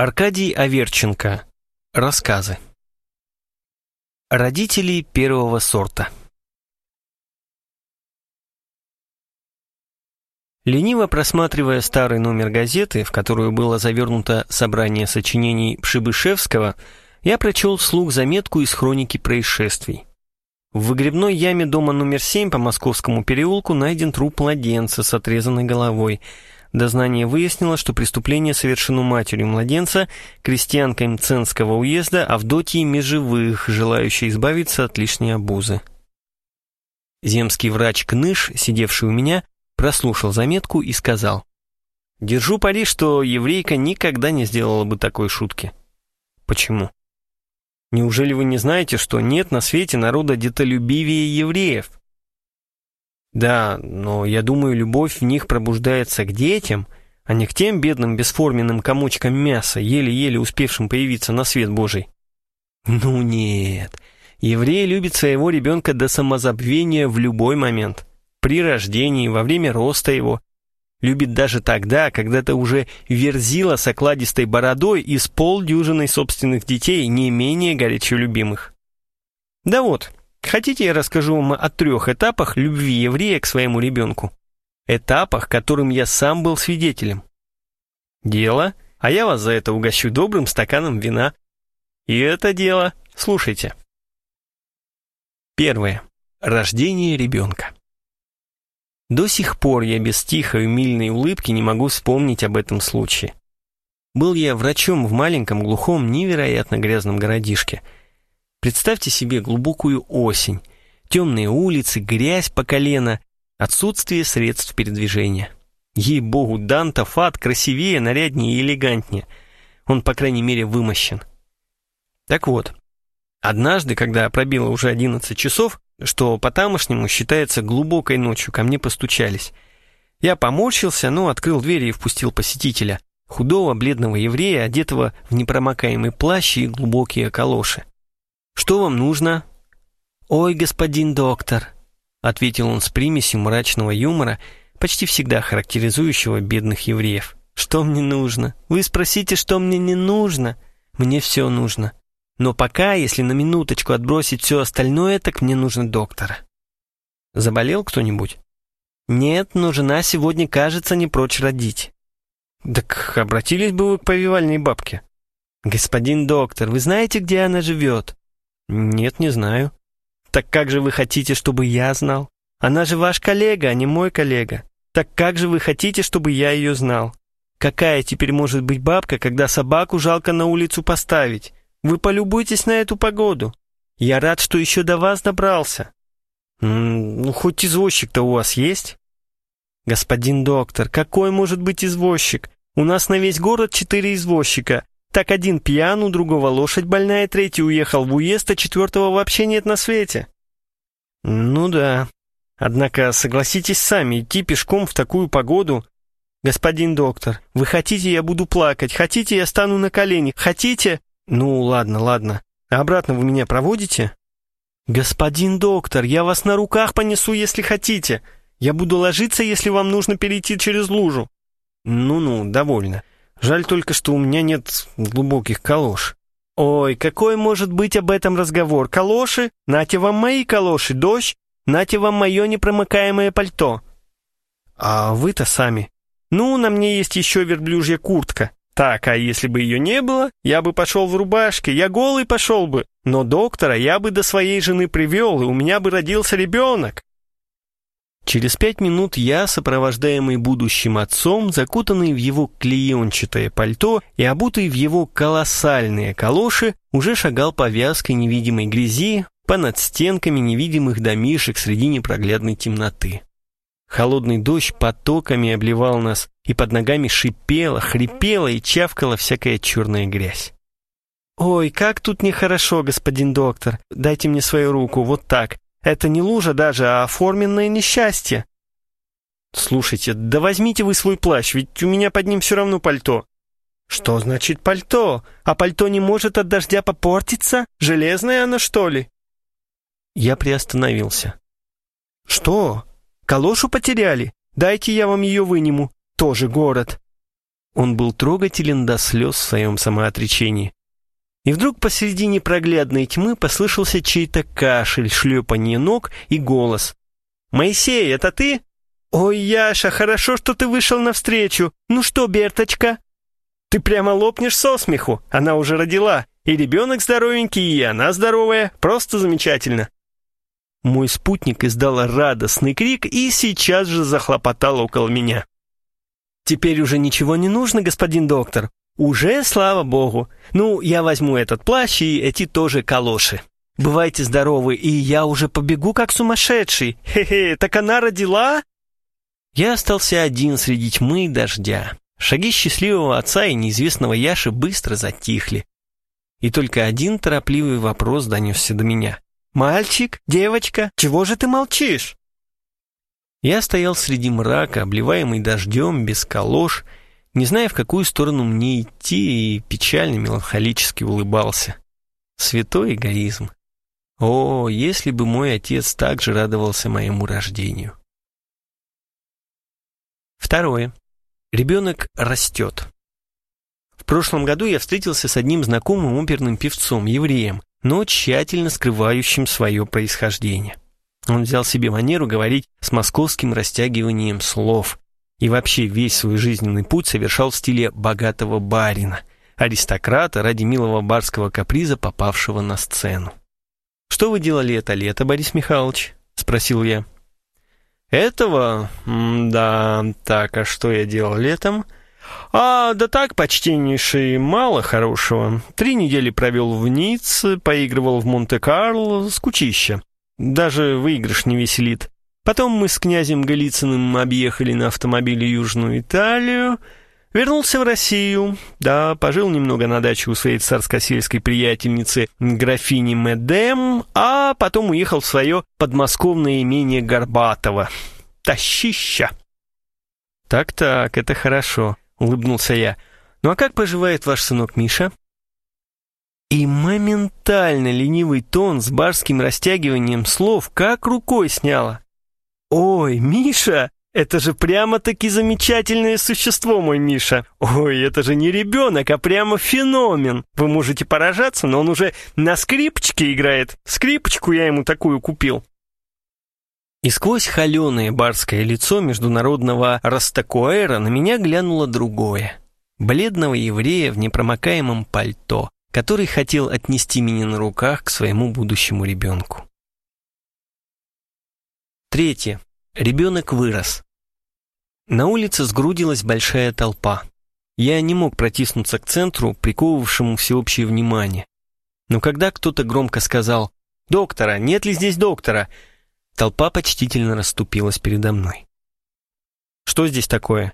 Аркадий Аверченко. Рассказы. Родители первого сорта. Лениво просматривая старый номер газеты, в которую было завернуто собрание сочинений Пшибышевского, я прочел вслух заметку из хроники происшествий. В выгребной яме дома номер 7 по Московскому переулку найден труп младенца с отрезанной головой – Дознание выяснило, что преступление совершено матерью младенца, крестьянкой Мценского уезда Авдотьей Межевых, желающей избавиться от лишней обузы. Земский врач Кныш, сидевший у меня, прослушал заметку и сказал, «Держу пари, что еврейка никогда не сделала бы такой шутки». «Почему?» «Неужели вы не знаете, что нет на свете народа детолюбивее евреев?» Да, но я думаю, любовь в них пробуждается к детям, а не к тем бедным бесформенным комочкам мяса, еле-еле успевшим появиться на свет Божий. Ну нет, еврей любит своего ребенка до самозабвения в любой момент. При рождении, во время роста его. Любит даже тогда, когда ты уже верзила с окладистой бородой и с собственных детей, не менее горячо любимых. Да вот, Хотите, я расскажу вам о трех этапах любви еврея к своему ребенку? Этапах, которым я сам был свидетелем. Дело, а я вас за это угощу добрым стаканом вина. И это дело, слушайте. Первое. Рождение ребенка. До сих пор я без тихой умильной улыбки не могу вспомнить об этом случае. Был я врачом в маленьком, глухом, невероятно грязном городишке – Представьте себе глубокую осень, темные улицы, грязь по колено, отсутствие средств передвижения. Ей-богу, Данта Фат красивее, наряднее и элегантнее. Он, по крайней мере, вымощен. Так вот, однажды, когда пробило уже 11 часов, что по-тамошнему считается глубокой ночью, ко мне постучались. Я поморщился, но открыл дверь и впустил посетителя, худого, бледного еврея, одетого в непромокаемый плащ и глубокие калоши. «Что вам нужно?» «Ой, господин доктор», — ответил он с примесью мрачного юмора, почти всегда характеризующего бедных евреев. «Что мне нужно? Вы спросите, что мне не нужно? Мне все нужно. Но пока, если на минуточку отбросить все остальное, так мне нужно доктора». «Заболел кто-нибудь?» «Нет, но жена сегодня, кажется, не прочь родить». «Так обратились бы вы к повивальной бабке». «Господин доктор, вы знаете, где она живет?» «Нет, не знаю». «Так как же вы хотите, чтобы я знал? Она же ваш коллега, а не мой коллега. Так как же вы хотите, чтобы я ее знал? Какая теперь может быть бабка, когда собаку жалко на улицу поставить? Вы полюбуйтесь на эту погоду. Я рад, что еще до вас добрался». «Ну, хоть извозчик-то у вас есть?» «Господин доктор, какой может быть извозчик? У нас на весь город четыре извозчика, так один пьян, у другого лошадь больная, третий уехал в уезд, а четвертого вообще нет на свете. Ну да. Однако согласитесь сами, идти пешком в такую погоду... Господин доктор, вы хотите, я буду плакать, хотите, я стану на колени, хотите... Ну, ладно, ладно. А обратно вы меня проводите? Господин доктор, я вас на руках понесу, если хотите. Я буду ложиться, если вам нужно перейти через лужу. Ну-ну, довольно. Жаль только, что у меня нет глубоких калош. Ой, какой может быть об этом разговор? Калоши? Нате вам мои калоши, дождь? Нате вам мое непромокаемое пальто. А вы-то сами. Ну, на мне есть еще верблюжья куртка. Так, а если бы ее не было, я бы пошел в рубашке, я голый пошел бы. Но доктора я бы до своей жены привел, и у меня бы родился ребенок. Через пять минут я, сопровождаемый будущим отцом, закутанный в его клеенчатое пальто и обутый в его колоссальные калоши, уже шагал по вязкой невидимой грязи, по над стенками невидимых домишек среди непроглядной темноты. Холодный дождь потоками обливал нас, и под ногами шипела, хрипела и чавкала всякая черная грязь. «Ой, как тут нехорошо, господин доктор. Дайте мне свою руку, вот так. Это не лужа даже, а оформленное несчастье. Слушайте, да возьмите вы свой плащ, ведь у меня под ним все равно пальто. Что значит пальто? А пальто не может от дождя попортиться? Железное оно, что ли? Я приостановился. Что? Калошу потеряли? Дайте я вам ее выниму. Тоже город. Он был трогателен до слез в своем самоотречении. И вдруг посередине проглядной тьмы послышался чей-то кашель, шлепанье ног и голос. «Моисей, это ты?» «Ой, Яша, хорошо, что ты вышел навстречу. Ну что, Берточка?» «Ты прямо лопнешь со смеху. Она уже родила. И ребенок здоровенький, и она здоровая. Просто замечательно». Мой спутник издал радостный крик и сейчас же захлопотал около меня. «Теперь уже ничего не нужно, господин доктор. Уже, слава богу. Ну, я возьму этот плащ и эти тоже калоши. Бывайте здоровы, и я уже побегу как сумасшедший. Хе-хе, так она родила?» Я остался один среди тьмы и дождя. Шаги счастливого отца и неизвестного Яши быстро затихли. И только один торопливый вопрос донесся до меня. «Мальчик? Девочка? Чего же ты молчишь?» Я стоял среди мрака, обливаемый дождем, без калош, не зная, в какую сторону мне идти, и печально меланхолически улыбался. Святой эгоизм. О, если бы мой отец также радовался моему рождению. Второе. Ребенок растет. В прошлом году я встретился с одним знакомым оперным певцом, евреем, но тщательно скрывающим свое происхождение. Он взял себе манеру говорить с московским растягиванием слов и вообще весь свой жизненный путь совершал в стиле богатого барина, аристократа ради милого барского каприза, попавшего на сцену. «Что вы делали это лето, Борис Михайлович?» — спросил я. «Этого? да, так, а что я делал летом?» А, да так, почтеннейший, мало хорошего. Три недели провел в Ницце, поигрывал в Монте-Карло, скучища. Даже выигрыш не веселит. Потом мы с князем Голицыным объехали на автомобиле Южную Италию. Вернулся в Россию. Да, пожил немного на даче у своей царско-сельской приятельницы графини Медем, а потом уехал в свое подмосковное имение Горбатово. Тащища. Так-так, это хорошо. — улыбнулся я. «Ну а как поживает ваш сынок Миша?» И моментально ленивый тон с барским растягиванием слов как рукой сняло. «Ой, Миша, это же прямо-таки замечательное существо, мой Миша. Ой, это же не ребенок, а прямо феномен. Вы можете поражаться, но он уже на скрипочке играет. Скрипочку я ему такую купил. И сквозь холеное барское лицо международного Растакуэра на меня глянуло другое. Бледного еврея в непромокаемом пальто, который хотел отнести меня на руках к своему будущему ребенку. Третье. Ребенок вырос. На улице сгрудилась большая толпа. Я не мог протиснуться к центру, приковывавшему всеобщее внимание. Но когда кто-то громко сказал «Доктора, нет ли здесь доктора?», Толпа почтительно расступилась передо мной. «Что здесь такое?»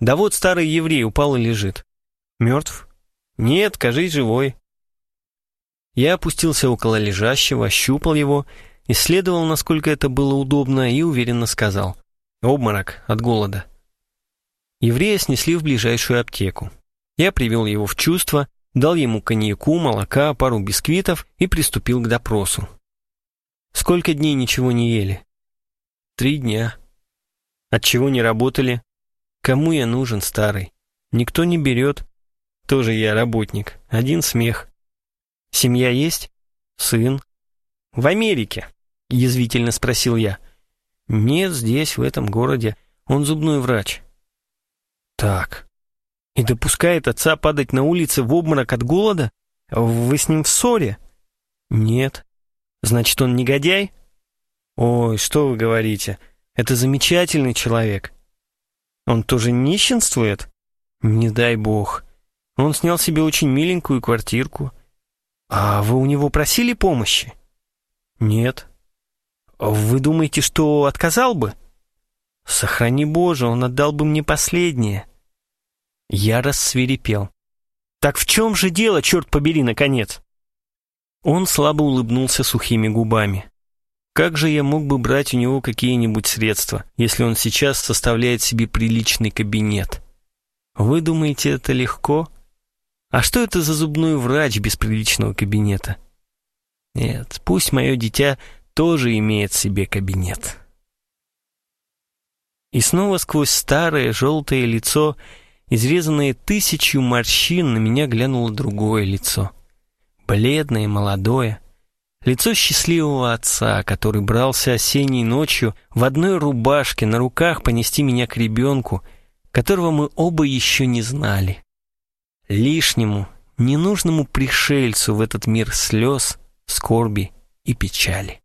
«Да вот старый еврей упал и лежит». «Мертв?» «Нет, кажись, живой». Я опустился около лежащего, ощупал его, исследовал, насколько это было удобно, и уверенно сказал. «Обморок от голода». Еврея снесли в ближайшую аптеку. Я привел его в чувство, дал ему коньяку, молока, пару бисквитов и приступил к допросу. Сколько дней ничего не ели? Три дня. От чего не работали? Кому я нужен, старый? Никто не берет. Тоже я работник. Один смех. Семья есть? Сын. В Америке? Язвительно спросил я. Нет, здесь, в этом городе. Он зубной врач. Так. И допускает отца падать на улице в обморок от голода? Вы с ним в ссоре? Нет. Значит, он негодяй? Ой, что вы говорите? Это замечательный человек. Он тоже нищенствует? Не дай бог. Он снял себе очень миленькую квартирку. А вы у него просили помощи? Нет. Вы думаете, что отказал бы? Сохрани Боже, он отдал бы мне последнее. Я рассверепел. Так в чем же дело, черт побери, наконец? Он слабо улыбнулся сухими губами. Как же я мог бы брать у него какие-нибудь средства, если он сейчас составляет себе приличный кабинет? Вы думаете, это легко? А что это за зубной врач без приличного кабинета? Нет, пусть мое дитя тоже имеет себе кабинет. И снова сквозь старое желтое лицо изрезанное тысячу морщин, на меня глянуло другое лицо. Бледное, молодое. Лицо счастливого отца, который брался осенней ночью в одной рубашке на руках понести меня к ребенку, которого мы оба еще не знали. Лишнему, ненужному пришельцу в этот мир слез, скорби и печали.